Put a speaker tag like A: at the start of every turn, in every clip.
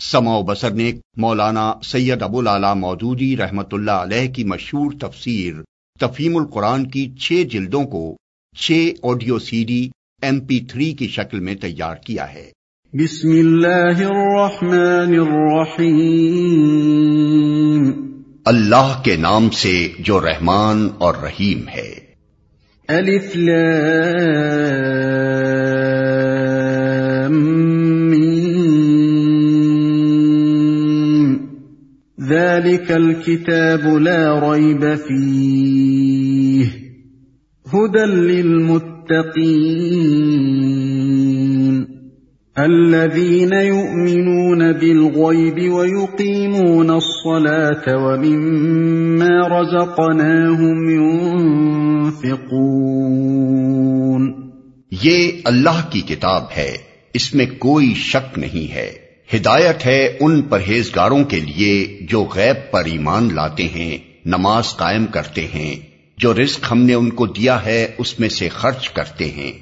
A: سما و بسر نے مولانا سید ابو لالا مودودی رحمت اللہ علیہ کی مشہور تفسیر تفیم القرآن کی چھ جلدوں کو چھ audio C D M P three کی شکل میں تیار کیا ہے۔
B: بسم اللہ الرحمن الرحیم۔
A: اللہ کے نام سے جو رحمان اور رحیم ہے۔
B: الف ذلك الكتاب لا ريب فيه هدى للمتقين الذين يؤمنون بالغيب ويقيمون الصلاة ومما رزقناهم ينفقون
A: یہ اللہ کی کتاب ہے، اس میں کوئی شک نہیں ہے۔ ہدایت ہے ان پرہیزگاروں کے لیے جو غیب پر ایمان لاتے ہیں، نماز قائم کرتے ہیں۔ جو رزق ہم نے ان کو دیا ہے، اس میں سے خرچ کرتے ہیں۔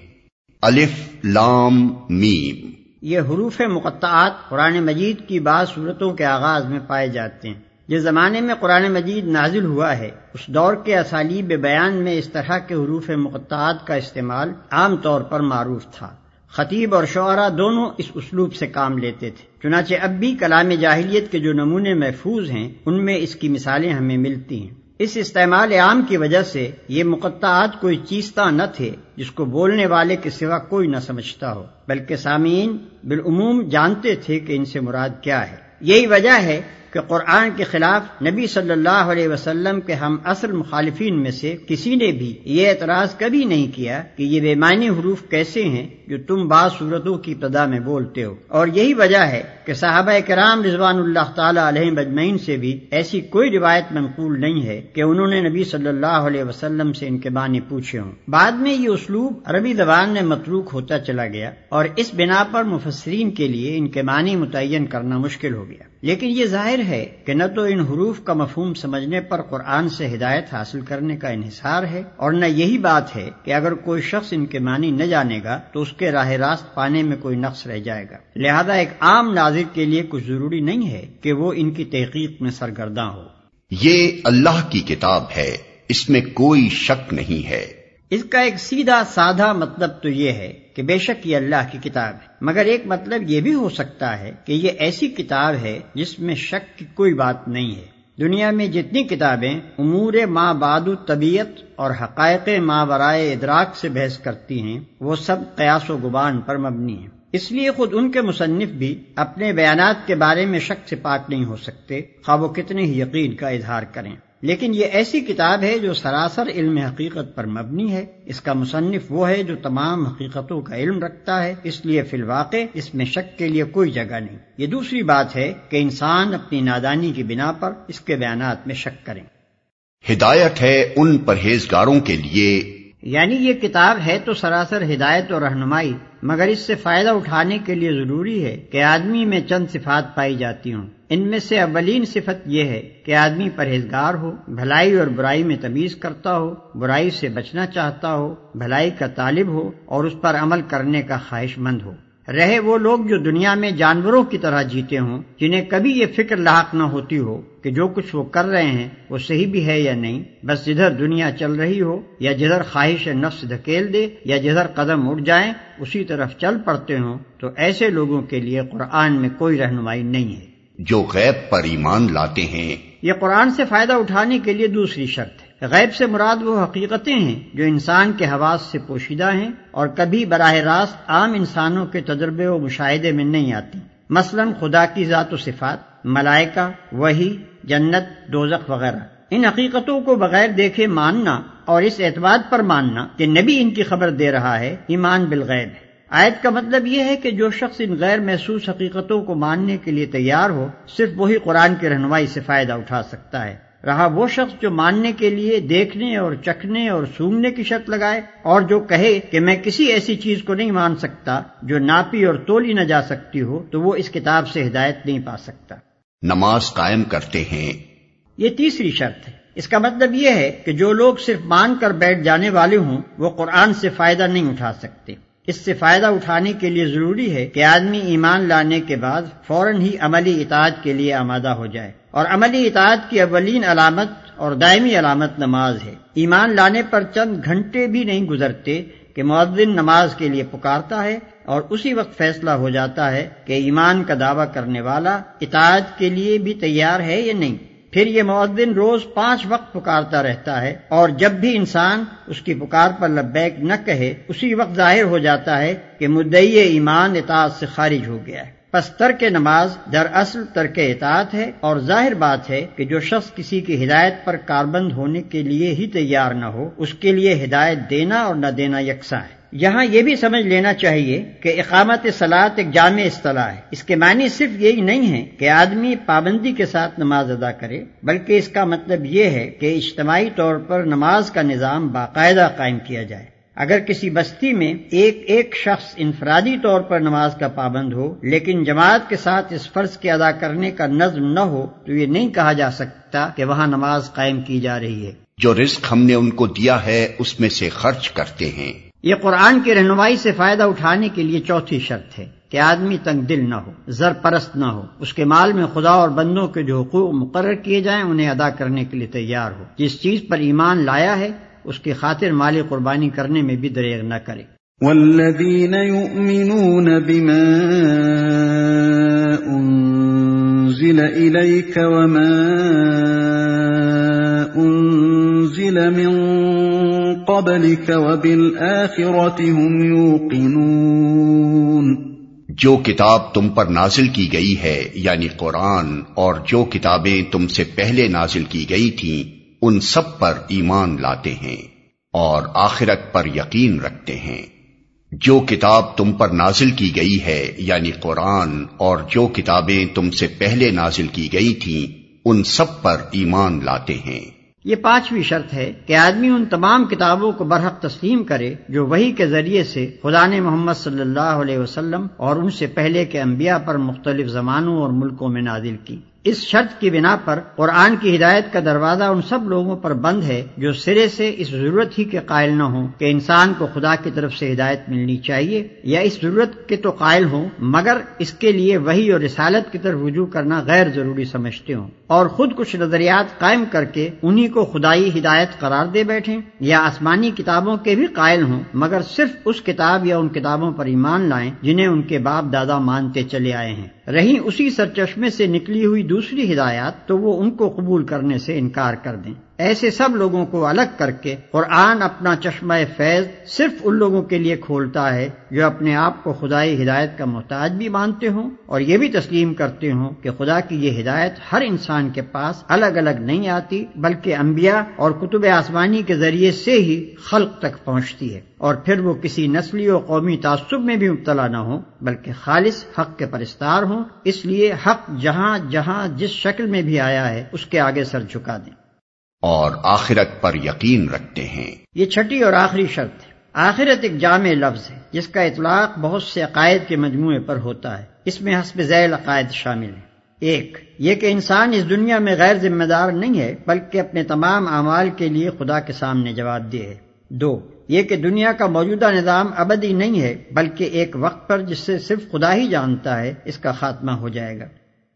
A: الف لام میم۔
C: یہ حروف مقطعات قرآن مجید کی بعض صورتوں کے آغاز میں پائے جاتے ہیں۔ جس زمانے میں قرآن مجید نازل ہوا ہے، اس دور کے اسالیب بیان میں اس طرح کے حروف مقطعات کا استعمال عام طور پر معروف تھا۔ خطیب اور شعرا دونوں اس اسلوب سے کام لیتے تھے۔ چنانچہ اب بھی کلام جاہلیت کے جو نمونے محفوظ ہیں، ان میں اس کی مثالیں ہمیں ملتی ہیں۔ اس استعمال عام کی وجہ سے یہ مقطعات کوئی چیزتا نہ تھے، جس کو بولنے والے کے سوا کوئی نہ سمجھتا ہو، بلکہ سامعین بالعموم جانتے تھے کہ ان سے مراد کیا ہے۔ یہی وجہ ہے کہ قرآن کے خلاف نبی صلی اللہ علیہ وسلم کے ہم اصل مخالفین میں سے کسی نے بھی یہ اعتراض کبھی نہیں کیا کہ یہ بے معنی حروف کیسے ہیں جو تم بعض صورتوں کی ابتدا میں بولتے ہو۔ اور یہی وجہ ہے کہ صحابہ کرام رضوان اللہ تعالی علیہ مجمعین سے بھی ایسی کوئی روایت منقول نہیں ہے کہ انہوں نے نبی صلی اللہ علیہ وسلم سے ان کے معنی پوچھے ہوں۔ بعد میں یہ اسلوب عربی زبان میں متروک ہوتا چلا گیا اور اس بنا پر مفسرین کے لیے ان کے معنی متعین کرنا مشکل ہو گیا۔ لیکن یہ ظاہر ہے کہ نہ تو ان حروف کا مفہوم سمجھنے پر قرآن سے ہدایت حاصل کرنے کا انحصار ہے اور نہ یہی بات ہے کہ اگر کوئی شخص ان کے معنی نہ جانے گا تو اس کے راہ راست پانے میں کوئی نقص رہ جائے گا۔ لہذا ایک عام ناظر کے لیے کچھ ضروری نہیں ہے کہ وہ ان کی تحقیق میں سرگرداں ہو۔
A: یہ اللہ کی کتاب ہے، اس میں کوئی شک نہیں ہے۔
C: اس کا ایک سیدھا سادہ مطلب تو یہ ہے کہ بے شک یہ اللہ کی کتاب ہے۔ مگر ایک مطلب یہ بھی ہو سکتا ہے کہ یہ ایسی کتاب ہے جس میں شک کی کوئی بات نہیں ہے۔ دنیا میں جتنی کتابیں امور ماں باد طبیعت اور حقائق ماں برائے ادراک سے بحث کرتی ہیں، وہ سب قیاس و گبان پر مبنی ہیں۔ اس لیے خود ان کے مصنف بھی اپنے بیانات کے بارے میں شک سے پاک نہیں ہو سکتے خواب و کتنے ہی یقین کا اظہار کریں۔ لیکن یہ ایسی کتاب ہے جو سراسر علم حقیقت پر مبنی ہے۔ اس کا مصنف وہ ہے جو تمام حقیقتوں کا علم رکھتا ہے۔ اس لیے فی الواقع اس میں شک کے لیے کوئی جگہ نہیں۔ یہ دوسری بات ہے کہ انسان اپنی نادانی کی بنا پر اس کے بیانات میں شک کریں۔
A: ہدایت ہے ان پرہیزگاروں کے لیے
C: یعنی یہ کتاب ہے تو سراسر ہدایت اور رہنمائی، مگر اس سے فائدہ اٹھانے کے لیے ضروری ہے کہ آدمی میں چند صفات پائی جاتی ہوں۔ ان میں سے اولین صفت یہ ہے کہ آدمی پرہیزگار ہو، بھلائی اور برائی میں تمیز کرتا ہو، برائی سے بچنا چاہتا ہو، بھلائی کا طالب ہو اور اس پر عمل کرنے کا خواہش مند ہو۔ رہے وہ لوگ جو دنیا میں جانوروں کی طرح جیتے ہوں جنہیں کبھی یہ فکر لاحق نہ ہوتی ہو کہ جو کچھ وہ کر رہے ہیں وہ صحیح بھی ہے یا نہیں۔ بس جدھر دنیا چل رہی ہو یا جدھر خواہش نفس دھکیل دے یا جدھر قدم اٹھ جائیں اسی طرف چل پڑتے ہوں تو ایسے لوگوں کے لیے قرآن میں کوئی رہنمائی نہیں ہے۔
A: جو غیب پر ایمان لاتے ہیں۔
C: یہ قرآن سے فائدہ اٹھانے کے لیے دوسری شرط ہے۔ غیب سے مراد وہ حقیقتیں ہیں جو انسان کے حواس سے پوشیدہ ہیں اور کبھی براہ راست عام انسانوں کے تجربے و مشاہدے میں نہیں آتی۔ مثلا خدا کی ذات و صفات، ملائکہ وہی جنت، دوزخ وغیرہ۔ ان حقیقتوں کو بغیر دیکھے ماننا اور اس اعتماد پر ماننا کہ نبی ان کی خبر دے رہا ہے، ایمان بالغیب ہے۔ آیت کا مطلب یہ ہے کہ جو شخص ان غیر محسوس حقیقتوں کو ماننے کے لیے تیار ہو، صرف وہی قرآن کی رہنمائی سے فائدہ اٹھا سکتا ہے۔ رہا وہ شخص جو ماننے کے لیے دیکھنے اور چکھنے اور سونگنے کی شرط لگائے اور جو کہے کہ میں کسی ایسی چیز کو نہیں مان سکتا جو ناپی اور تولی نہ جا سکتی ہو تو وہ اس کتاب سے ہدایت نہیں پا سکتا۔
A: نماز قائم کرتے ہیں۔
C: یہ تیسری شرط ہے۔ اس کا مطلب یہ ہے کہ جو لوگ صرف مان کر بیٹھ جانے والے ہوں وہ قرآن سے فائدہ نہیں اٹھا سکتے۔ اس سے فائدہ اٹھانے کے لیے ضروری ہے کہ آدمی ایمان لانے کے بعد فوراً ہی عملی اطاعت کے لیے آمادہ ہو جائے۔ اور عملی اطاعت کی اولین علامت اور دائمی علامت نماز ہے۔ ایمان لانے پر چند گھنٹے بھی نہیں گزرتے کہ معذن نماز کے لیے پکارتا ہے اور اسی وقت فیصلہ ہو جاتا ہے کہ ایمان کا دعویٰ کرنے والا اطاعت کے لیے بھی تیار ہے یا نہیں۔ پھر یہ معذن روز پانچ وقت پکارتا رہتا ہے اور جب بھی انسان اس کی پکار پر لبیک نہ کہے، اسی وقت ظاہر ہو جاتا ہے کہ مدعی ایمان اطاعت سے خارج ہو گیا ہے۔ پس ترک نماز در اصل ترک اطاعت ہے اور ظاہر بات ہے کہ جو شخص کسی کی ہدایت پر کاربند ہونے کے لیے ہی تیار نہ ہو، اس کے لیے ہدایت دینا اور نہ دینا یکساں ہے۔ یہاں یہ بھی سمجھ لینا چاہیے کہ اقامت سلاد ایک جامع اصطلاح ہے۔ اس کے معنی صرف یہی نہیں ہے کہ آدمی پابندی کے ساتھ نماز ادا کرے، بلکہ اس کا مطلب یہ ہے کہ اجتماعی طور پر نماز کا نظام باقاعدہ قائم کیا جائے۔ اگر کسی بستی میں ایک ایک شخص انفرادی طور پر نماز کا پابند ہو، لیکن جماعت کے ساتھ اس فرض کے ادا کرنے کا نظم نہ ہو، تو یہ نہیں کہا جا سکتا کہ وہاں نماز قائم کی جا رہی ہے۔
A: جو رزق ہم نے ان کو دیا ہے، اس میں سے خرچ کرتے ہیں۔
C: یہ قرآن کی رہنمائی سے فائدہ اٹھانے کے لیے چوتھی شرط ہے کہ آدمی تنگ دل نہ ہو زر پرست نہ ہو۔ اس کے مال میں خدا اور بندوں کے جو حقوق مقرر کیے جائیں، انہیں ادا کرنے کے لیے تیار ہو۔ جس چیز پر ایمان لایا ہے، اس کی خاطر مالی قربانی کرنے میں بھی دریغ نہ کرے۔
B: والذین یؤمنون بما انزل الیک وما انزل من قبلك وبالآخرة هم يوقنون۔
A: جو کتاب تم پر نازل کی گئی ہے یعنی قرآن، اور جو کتابیں تم سے پہلے نازل کی گئی تھیں، ان سب پر ایمان لاتے ہیں اور آخرت پر یقین رکھتے ہیں۔ جو کتاب تم پر نازل کی گئی ہے یعنی قرآن، اور جو کتابیں تم سے پہلے نازل کی گئی تھیں، ان سب پر ایمان لاتے ہیں۔
C: یہ پانچویں شرط ہے کہ آدمی ان تمام کتابوں کو برحق تسلیم کرے جو وہی کے ذریعے سے خدا نے محمد صلی اللہ علیہ وسلم اور ان سے پہلے کے انبیاء پر مختلف زمانوں اور ملکوں میں نازل کی۔ اس شرط کی بنا پر قرآن کی ہدایت کا دروازہ ان سب لوگوں پر بند ہے جو سرے سے اس ضرورت ہی کے قائل نہ ہوں کہ انسان کو خدا کی طرف سے ہدایت ملنی چاہیے یا اس ضرورت کے تو قائل ہوں، مگر اس کے لیے وہی اور رسالت کی طرف رجوع کرنا غیر ضروری سمجھتے ہوں۔ اور خود کچھ نظریات قائم کر کے انہی کو خدائی ہدایت قرار دے بیٹھیں یا آسمانی کتابوں کے بھی قائل ہوں، مگر صرف اس کتاب یا ان کتابوں پر ایمان لائیں جنہیں ان کے باپ دادا مانتے چلے آئے ہیں۔ رہی اسی سرچشمے سے نکلی ہوئی دوسری ہدایات تو وہ ان کو قبول کرنے سے انکار کر دیں۔ ایسے سب لوگوں کو الگ کر کے قرآن اپنا چشمہ فیض صرف ان لوگوں کے لیے کھولتا ہے جو اپنے آپ کو خدائی ہدایت کا محتاج بھی مانتے ہوں اور یہ بھی تسلیم کرتے ہوں کہ خدا کی یہ ہدایت ہر انسان کے پاس الگ الگ نہیں آتی بلکہ انبیاء اور کتب آسمانی کے ذریعے سے ہی خلق تک پہنچتی ہے اور پھر وہ کسی نسلی و قومی تعصب میں بھی مبتلا نہ ہو بلکہ خالص حق کے پرستار ہوں اس لیے حق جہاں جہاں جس شکل میں بھی آیا ہے اس کے آگے سر جھکا دیں۔
A: اور آخرت پر یقین رکھتے ہیں۔
C: یہ چھٹی اور آخری شرط ہے۔ آخرت ایک جامع لفظ ہے، جس کا اطلاق بہت سے عقائد کے مجموعے پر ہوتا ہے۔ اس میں حسب ذیل عقائد شامل ہیں۔ ایک، یہ کہ انسان اس دنیا میں غیر ذمہ دار نہیں ہے، بلکہ اپنے تمام اعمال کے لیے خدا کے سامنے جواب دے ہے۔ دو، یہ کہ دنیا کا موجودہ نظام ابدی نہیں ہے، بلکہ ایک وقت پر جس سے صرف خدا ہی جانتا ہے، اس کا خاتمہ ہو جائے گا۔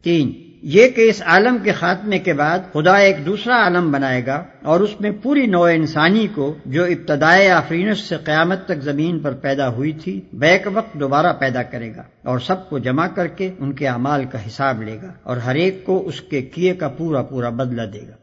C: تین یہ کہ اس عالم کے خاتمے کے بعد خدا ایک دوسرا عالم بنائے گا اور اس میں پوری نو انسانی کو جو ابتدائے آفرینش سے قیامت تک زمین پر پیدا ہوئی تھی، بیک وقت دوبارہ پیدا کرے گا اور سب کو جمع کر کے ان کے اعمال کا حساب لے گا اور ہر ایک کو اس کے کیے کا پورا پورا بدلہ دے گا۔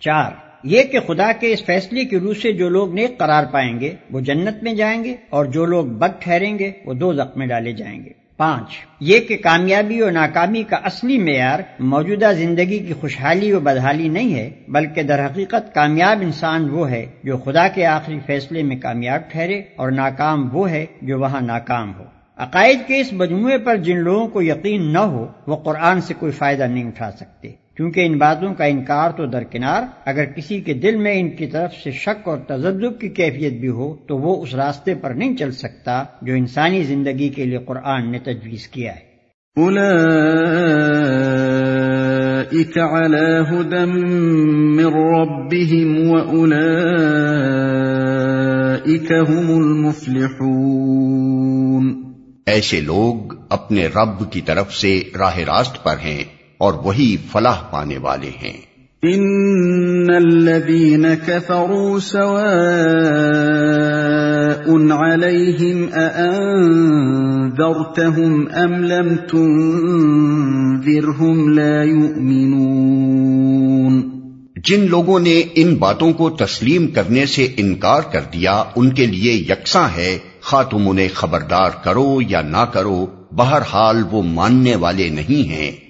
C: چار، یہ کہ خدا کے اس فیصلے کی روح سے جو لوگ نیک قرار پائیں گے، وہ جنت میں جائیں گے اور جو لوگ بد ٹھہریں گے، وہ دو میں ڈالے جائیں گے۔ پانچ، یہ کہ کامیابی اور ناکامی کا اصلی معیار موجودہ زندگی کی خوشحالی و بدحالی نہیں ہے، بلکہ در حقیقت کامیاب انسان وہ ہے جو خدا کے آخری فیصلے میں کامیاب ٹھہرے اور ناکام وہ ہے جو وہاں ناکام ہو۔ عقائد کے اس مجموعے پر جن لوگوں کو یقین نہ ہو، وہ قرآن سے کوئی فائدہ نہیں اٹھا سکتے۔ کیونکہ ان باتوں کا انکار تو درکنار اگر کسی کے دل میں ان کی طرف سے شک اور تجزب کی کیفیت بھی ہو تو وہ اس راستے پر نہیں چل سکتا جو انسانی زندگی کے لیے قرآن نے تجویز کیا ہے۔
B: هم المفلحون۔
A: ایسے لوگ اپنے رب کی طرف سے راہ راست پر ہیں۔ اور وہی فلاح پانے والے ہیں۔
B: ان الذين كفروا سواء عليهم اانذرتهم ام لم تنذرهم لا يؤمنون
A: جن لوگوں نے ان باتوں کو تسلیم کرنے سے انکار کر دیا ان کے لیے یکساں ہے خواہ تم انہیں خبردار کرو یا نہ کرو بہرحال وہ ماننے والے نہیں ہیں۔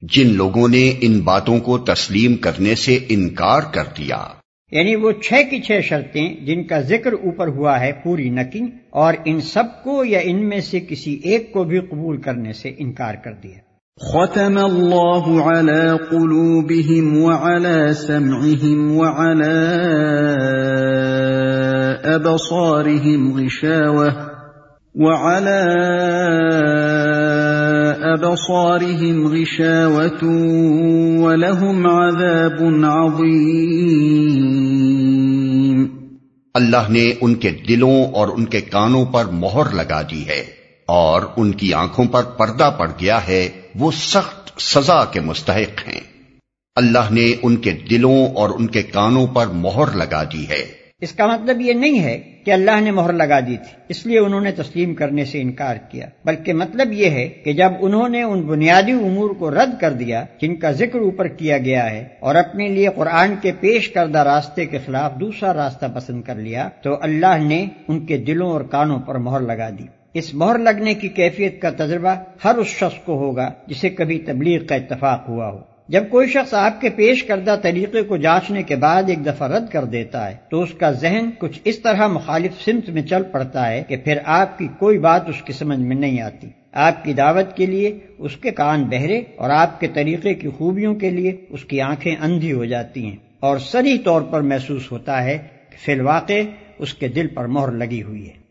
A: جن لوگوں نے ان باتوں کو تسلیم کرنے سے انکار کر دیا۔
C: یعنی وہ چھ کی چھ شرطیں جن کا ذکر اوپر ہوا ہے پوری نکی اور ان سب کو یا ان میں سے کسی ایک کو بھی قبول کرنے سے انکار کر دیا۔
B: ختم اللہ على قلوبهم وعلى سمعهم وعلى ابصارهم غشاوة وعلى ابصارهم غشاوة ولهم عذاب عظيم۔
A: اللہ نے ان کے دلوں اور ان کے کانوں پر مہر لگا دی ہے اور ان کی آنکھوں پر پردہ پڑ گیا ہے، وہ سخت سزا کے مستحق ہیں۔ اللہ نے ان کے دلوں اور ان کے کانوں پر مہر لگا دی ہے۔
C: اس کا مطلب یہ نہیں ہے کہ اللہ نے مہر لگا دی تھی، اس لیے انہوں نے تسلیم کرنے سے انکار کیا۔ بلکہ مطلب یہ ہے کہ جب انہوں نے ان بنیادی امور کو رد کر دیا، جن کا ذکر اوپر کیا گیا ہے، اور اپنے لیے قرآن کے پیش کردہ راستے کے خلاف دوسرا راستہ پسند کر لیا، تو اللہ نے ان کے دلوں اور کانوں پر مہر لگا دی۔ اس مہر لگنے کی کیفیت کا تجربہ ہر اس شخص کو ہوگا جسے کبھی تبلیغ کا اتفاق ہوا ہو۔ جب کوئی شخص آپ کے پیش کردہ طریقے کو جانچنے کے بعد ایک دفعہ رد کر دیتا ہے، تو اس کا ذہن کچھ اس طرح مخالف سمت میں چل پڑتا ہے کہ پھر آپ کی کوئی بات اس کی سمجھ میں نہیں آتی۔ آپ کی دعوت کے لیے اس کے کان بہرے اور آپ کے طریقے کی خوبیوں کے لیے اس کی آنکھیں اندھی ہو جاتی ہیں۔ اور سری طور پر محسوس ہوتا ہے کہ فی الواقع اس کے دل پر مہر لگی ہوئی ہے۔